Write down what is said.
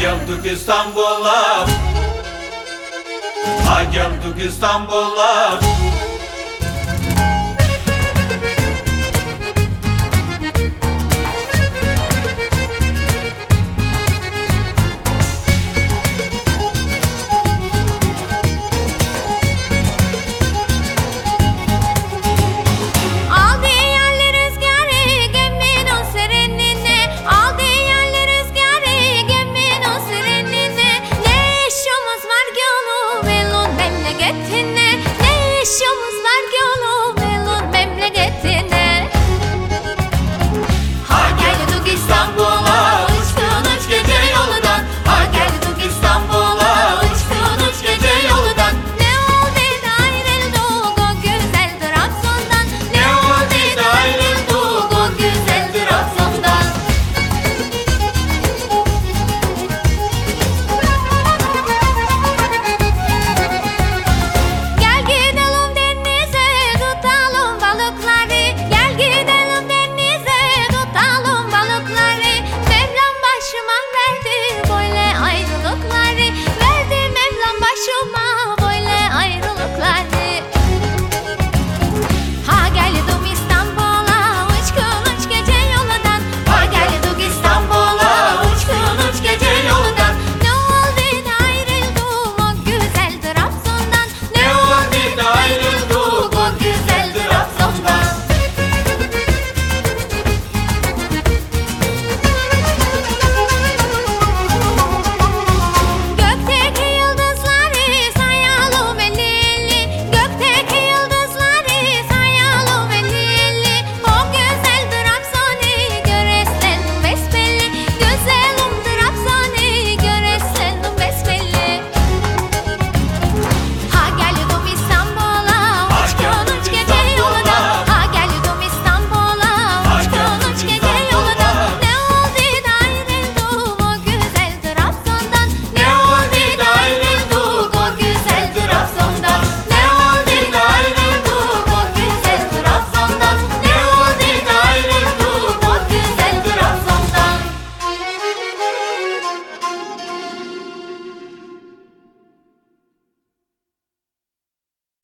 geldik İstanbul'a. Ha geldik İstanbul'a.